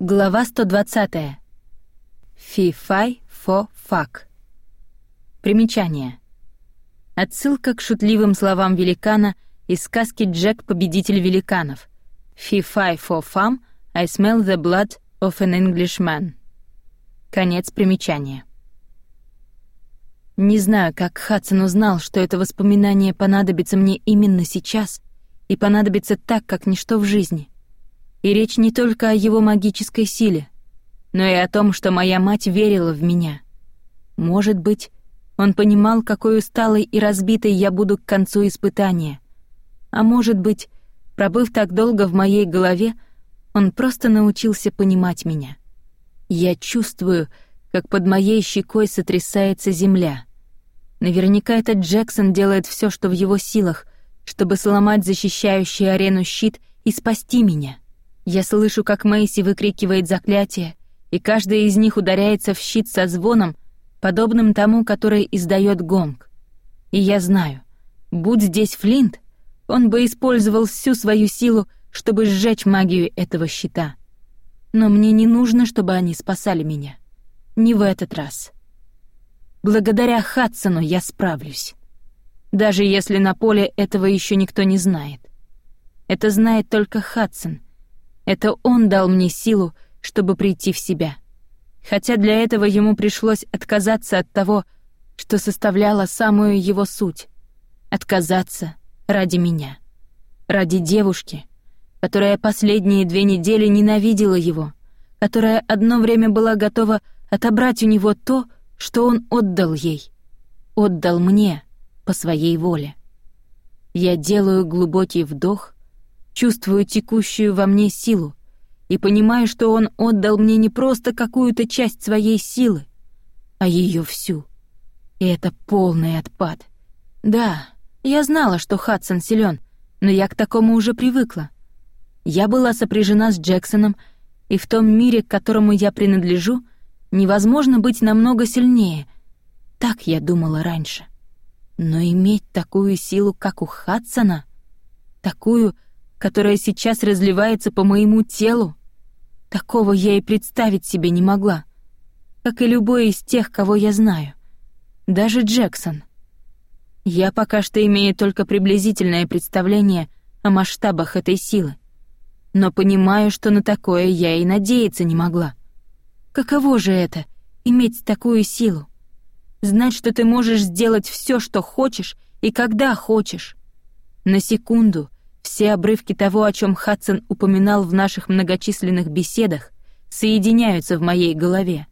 Глава 120. Фи-фай фо фак. Примечание. Отсылка к шутливым словам великана из сказки «Джек, победитель великанов». Фи-фай фо фам, I smell the blood of an Englishman. Конец примечания. Не знаю, как Хадсон узнал, что это воспоминание понадобится мне именно сейчас и понадобится так, как ничто в жизни — и речь не только о его магической силе, но и о том, что моя мать верила в меня. Может быть, он понимал, какой усталой и разбитой я буду к концу испытания. А может быть, пробыв так долго в моей голове, он просто научился понимать меня. Я чувствую, как под моей щекой сотрясается земля. Наверняка этот Джексон делает все, что в его силах, чтобы сломать защищающий арену щит и спасти меня. Я слышу, как Мэйси выкрикивает заклятие, и каждая из них ударяется в щит со звоном, подобным тому, который издает гонг. И я знаю, будь здесь Флинт, он бы использовал всю свою силу, чтобы сжечь магию этого щита. Но мне не нужно, чтобы они спасали меня. Не в этот раз. Благодаря Хадсону я справлюсь. Даже если на поле этого еще никто не знает. Это знает только Хадсон — это он дал мне силу, чтобы прийти в себя. Хотя для этого ему пришлось отказаться от того, что составляло самую его суть. Отказаться ради меня. Ради девушки, которая последние две недели ненавидела его, которая одно время была готова отобрать у него то, что он отдал ей. Отдал мне по своей воле. Я делаю глубокий вдох чувствую текущую во мне силу и понимаю, что он отдал мне не просто какую-то часть своей силы, а ее всю. И это полный отпад. Да, я знала, что Хадсон силен, но я к такому уже привыкла. Я была сопряжена с Джексоном, и в том мире, к которому я принадлежу, невозможно быть намного сильнее. Так я думала раньше. Но иметь такую силу, как у Хадсона, такую, которая сейчас разливается по моему телу. Такого я и представить себе не могла. Как и любой из тех, кого я знаю. Даже Джексон. Я пока что имею только приблизительное представление о масштабах этой силы. Но понимаю, что на такое я и надеяться не могла. Каково же это — иметь такую силу? Знать, что ты можешь сделать все, что хочешь и когда хочешь. На секунду — все обрывки того, о чем Хадсон упоминал в наших многочисленных беседах, соединяются в моей голове.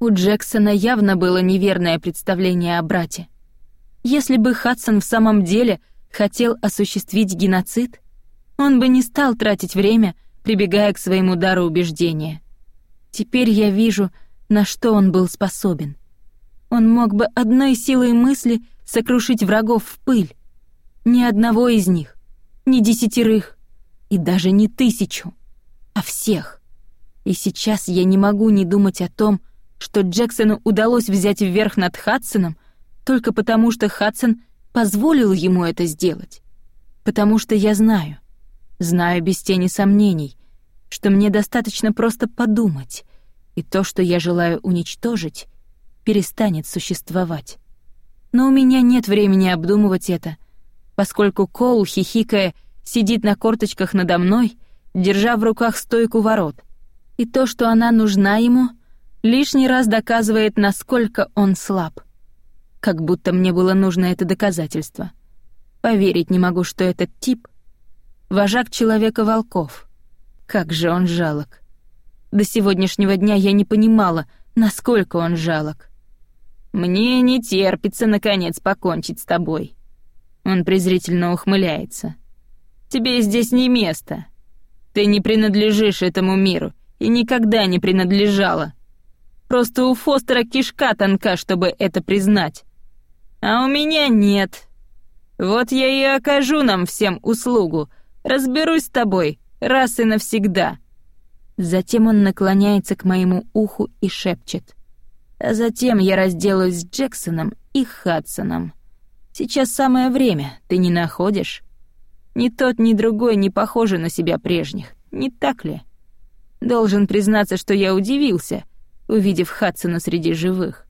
У Джексона явно было неверное представление о брате. Если бы Хадсон в самом деле хотел осуществить геноцид, он бы не стал тратить время, прибегая к своему дару убеждения. Теперь я вижу, на что он был способен. Он мог бы одной силой мысли сокрушить врагов в пыль. Ни одного из них не десятерых и даже не тысячу, а всех. И сейчас я не могу не думать о том, что Джексону удалось взять вверх над Хадсоном только потому, что Хадсон позволил ему это сделать. Потому что я знаю, знаю без тени сомнений, что мне достаточно просто подумать, и то, что я желаю уничтожить, перестанет существовать. Но у меня нет времени обдумывать это — поскольку Коул, хихикая, сидит на корточках надо мной, держа в руках стойку ворот. И то, что она нужна ему, лишний раз доказывает, насколько он слаб. Как будто мне было нужно это доказательство. Поверить не могу, что этот тип — вожак человека-волков. Как же он жалок. До сегодняшнего дня я не понимала, насколько он жалок. «Мне не терпится, наконец, покончить с тобой», он презрительно ухмыляется. «Тебе здесь не место. Ты не принадлежишь этому миру и никогда не принадлежала. Просто у Фостера кишка тонка, чтобы это признать. А у меня нет. Вот я и окажу нам всем услугу. Разберусь с тобой раз и навсегда». Затем он наклоняется к моему уху и шепчет. «А затем я разделаюсь с Джексоном и Хадсоном». Сейчас самое время, ты не находишь? Ни тот, ни другой не похожи на себя прежних, не так ли? Должен признаться, что я удивился, увидев Хадсона среди живых.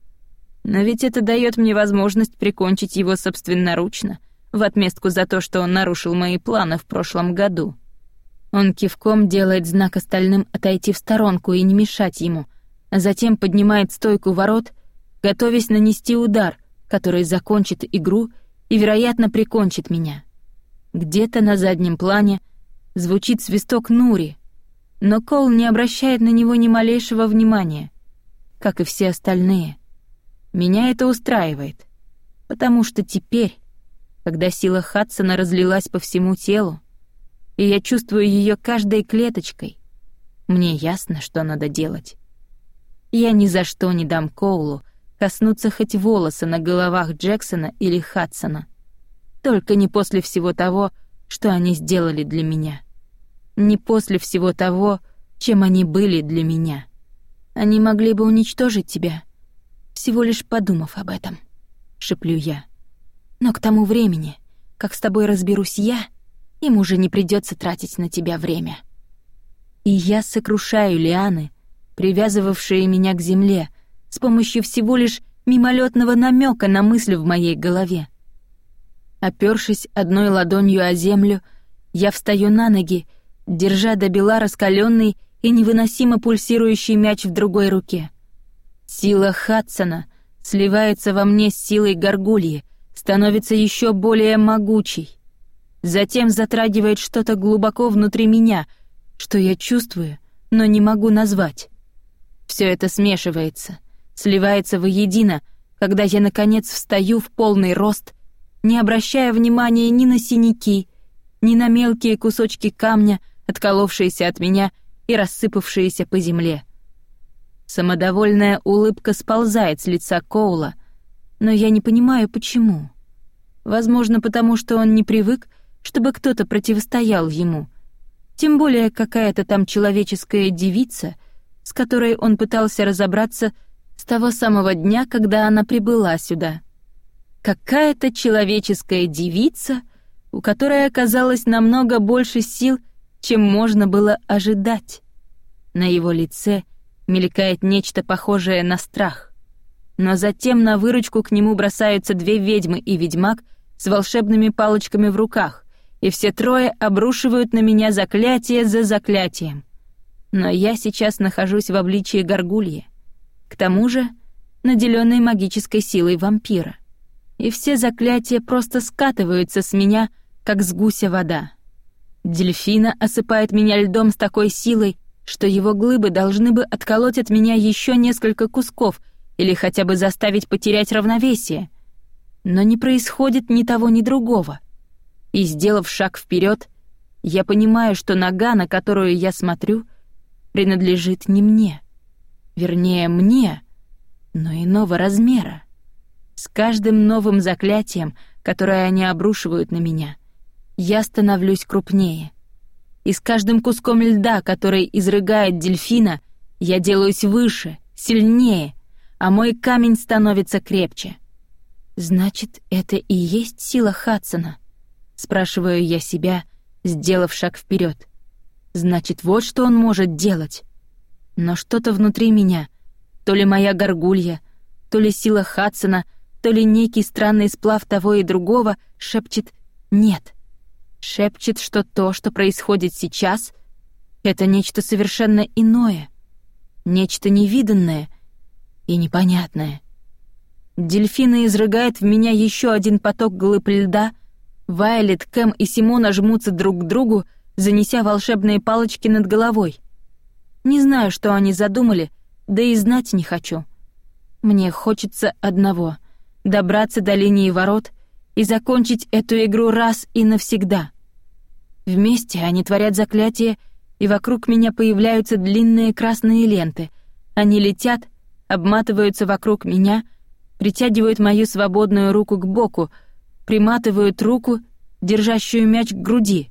Но ведь это дает мне возможность прикончить его собственноручно, в отместку за то, что он нарушил мои планы в прошлом году. Он кивком делает знак остальным отойти в сторонку и не мешать ему, а затем поднимает стойку ворот, готовясь нанести удар, который закончит игру и, вероятно, прикончит меня. Где-то на заднем плане звучит свисток Нури, но Кол не обращает на него ни малейшего внимания, как и все остальные. Меня это устраивает, потому что теперь, когда сила Хадсона разлилась по всему телу, и я чувствую ее каждой клеточкой, мне ясно, что надо делать. Я ни за что не дам Коулу коснуться хоть волоса на головах Джексона или Хадсона. Только не после всего того, что они сделали для меня. Не после всего того, чем они были для меня. Они могли бы уничтожить тебя, всего лишь подумав об этом, шеплю я. Но к тому времени, как с тобой разберусь я, им уже не придется тратить на тебя время. И я сокрушаю лианы, привязывавшие меня к земле, с помощью всего лишь мимолетного намека на мысль в моей голове. Опёршись одной ладонью о землю, я встаю на ноги, держа до бела раскаленный и невыносимо пульсирующий мяч в другой руке. Сила Хадсона сливается во мне с силой горгульи, становится еще более могучей. Затем затрагивает что-то глубоко внутри меня, что я чувствую, но не могу назвать. Все это смешивается, сливается воедино, когда я, наконец, встаю в полный рост — не обращая внимания ни на синяки, ни на мелкие кусочки камня, отколовшиеся от меня и рассыпавшиеся по земле. Самодовольная улыбка сползает с лица Коула, но я не понимаю, почему. Возможно, потому что он не привык, чтобы кто-то противостоял ему. Тем более какая-то там человеческая девица, с которой он пытался разобраться с того самого дня, когда она прибыла сюда какая-то человеческая девица, у которой оказалось намного больше сил, чем можно было ожидать. На его лице мелькает нечто похожее на страх. Но затем на выручку к нему бросаются две ведьмы и ведьмак с волшебными палочками в руках, и все трое обрушивают на меня заклятие за заклятием. Но я сейчас нахожусь в обличии горгульи. К тому же, наделенной магической силой вампира и все заклятия просто скатываются с меня, как с гуся вода. Дельфина осыпает меня льдом с такой силой, что его глыбы должны бы отколоть от меня еще несколько кусков или хотя бы заставить потерять равновесие. Но не происходит ни того, ни другого. И, сделав шаг вперед, я понимаю, что нога, на которую я смотрю, принадлежит не мне. Вернее, мне, но иного размера. С каждым новым заклятием, которое они обрушивают на меня, я становлюсь крупнее. И с каждым куском льда, который изрыгает дельфина, я делаюсь выше, сильнее, а мой камень становится крепче. Значит, это и есть сила Хадсона, спрашиваю я себя, сделав шаг вперед. Значит, вот что он может делать. Но что-то внутри меня, то ли моя горгулья, то ли сила Хадсона — то ли некий странный сплав того и другого шепчет «нет». Шепчет, что то, что происходит сейчас, это нечто совершенно иное, нечто невиданное и непонятное. Дельфина изрыгает в меня еще один поток глыб льда, Вайлет, Кэм и Симона жмутся друг к другу, занеся волшебные палочки над головой. Не знаю, что они задумали, да и знать не хочу. Мне хочется одного — добраться до линии ворот и закончить эту игру раз и навсегда. Вместе они творят заклятие, и вокруг меня появляются длинные красные ленты. Они летят, обматываются вокруг меня, притягивают мою свободную руку к боку, приматывают руку, держащую мяч к груди.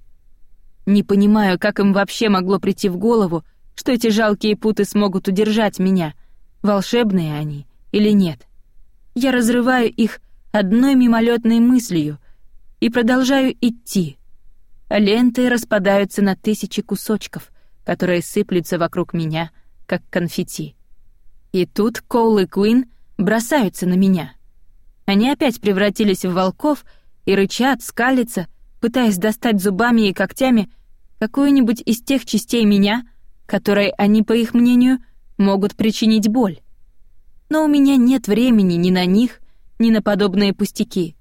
Не понимаю, как им вообще могло прийти в голову, что эти жалкие путы смогут удержать меня, волшебные они или нет. Я разрываю их одной мимолетной мыслью и продолжаю идти. ленты распадаются на тысячи кусочков, которые сыплются вокруг меня, как конфетти. И тут Коул и Куин бросаются на меня. Они опять превратились в волков и рычат, скалятся, пытаясь достать зубами и когтями какую-нибудь из тех частей меня, которые они, по их мнению, могут причинить боль. Но у меня нет времени ни на них, ни на подобные пустяки.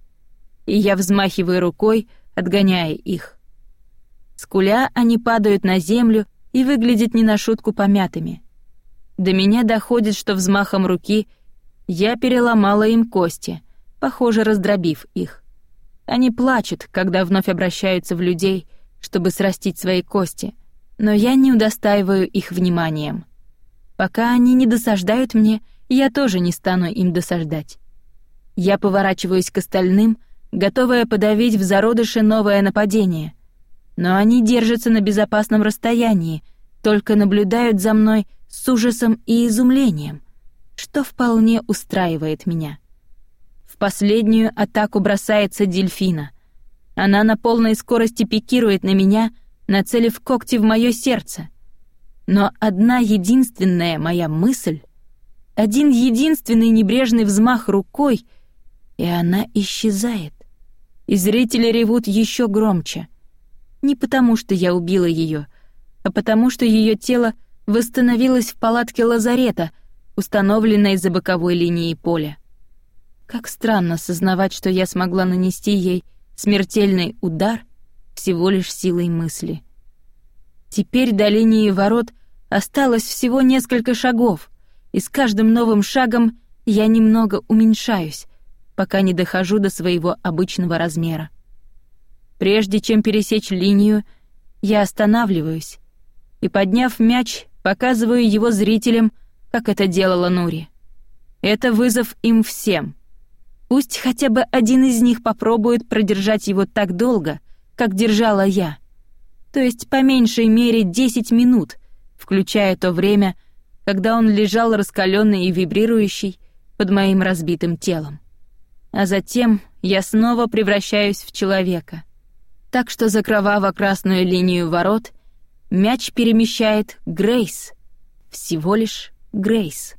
И я взмахиваю рукой, отгоняя их. Скуля, они падают на землю и выглядят не на шутку помятыми. До меня доходит, что взмахом руки я переломала им кости, похоже, раздробив их. Они плачут, когда вновь обращаются в людей, чтобы срастить свои кости, но я не удостаиваю их вниманием. Пока они не досаждают мне, я тоже не стану им досаждать. Я поворачиваюсь к остальным, готовая подавить в зародыше новое нападение. Но они держатся на безопасном расстоянии, только наблюдают за мной с ужасом и изумлением, что вполне устраивает меня. В последнюю атаку бросается дельфина. Она на полной скорости пикирует на меня, нацелив когти в мое сердце. Но одна единственная моя мысль, один единственный небрежный взмах рукой, и она исчезает. И зрители ревут еще громче. Не потому, что я убила ее, а потому, что ее тело — восстановилась в палатке лазарета, установленной за боковой линией поля. Как странно сознавать, что я смогла нанести ей смертельный удар всего лишь силой мысли. Теперь до линии ворот осталось всего несколько шагов, и с каждым новым шагом я немного уменьшаюсь, пока не дохожу до своего обычного размера. Прежде чем пересечь линию, я останавливаюсь и, подняв мяч, Показываю его зрителям, как это делала Нури. Это вызов им всем. Пусть хотя бы один из них попробует продержать его так долго, как держала я. То есть по меньшей мере 10 минут, включая то время, когда он лежал раскаленный и вибрирующий под моим разбитым телом. А затем я снова превращаюсь в человека. Так что за кроваво-красную линию ворот Мяч перемещает Грейс. Всего лишь Грейс.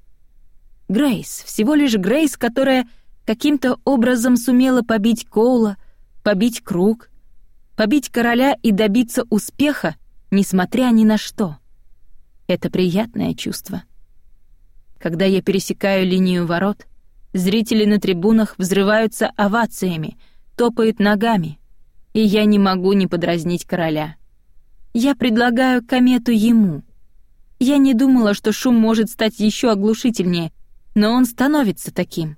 Грейс, всего лишь Грейс, которая каким-то образом сумела побить Коула, побить круг, побить короля и добиться успеха, несмотря ни на что. Это приятное чувство. Когда я пересекаю линию ворот, зрители на трибунах взрываются овациями, топают ногами, и я не могу не подразнить короля — я предлагаю комету ему. Я не думала, что шум может стать еще оглушительнее, но он становится таким.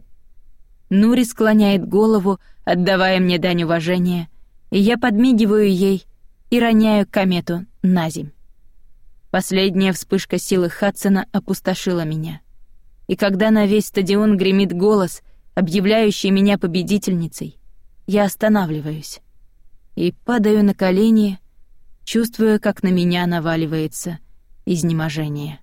Нури склоняет голову, отдавая мне дань уважения, и я подмигиваю ей и роняю комету на земь. Последняя вспышка силы Хадсона опустошила меня. И когда на весь стадион гремит голос, объявляющий меня победительницей, я останавливаюсь и падаю на колени, чувствуя, как на меня наваливается изнеможение.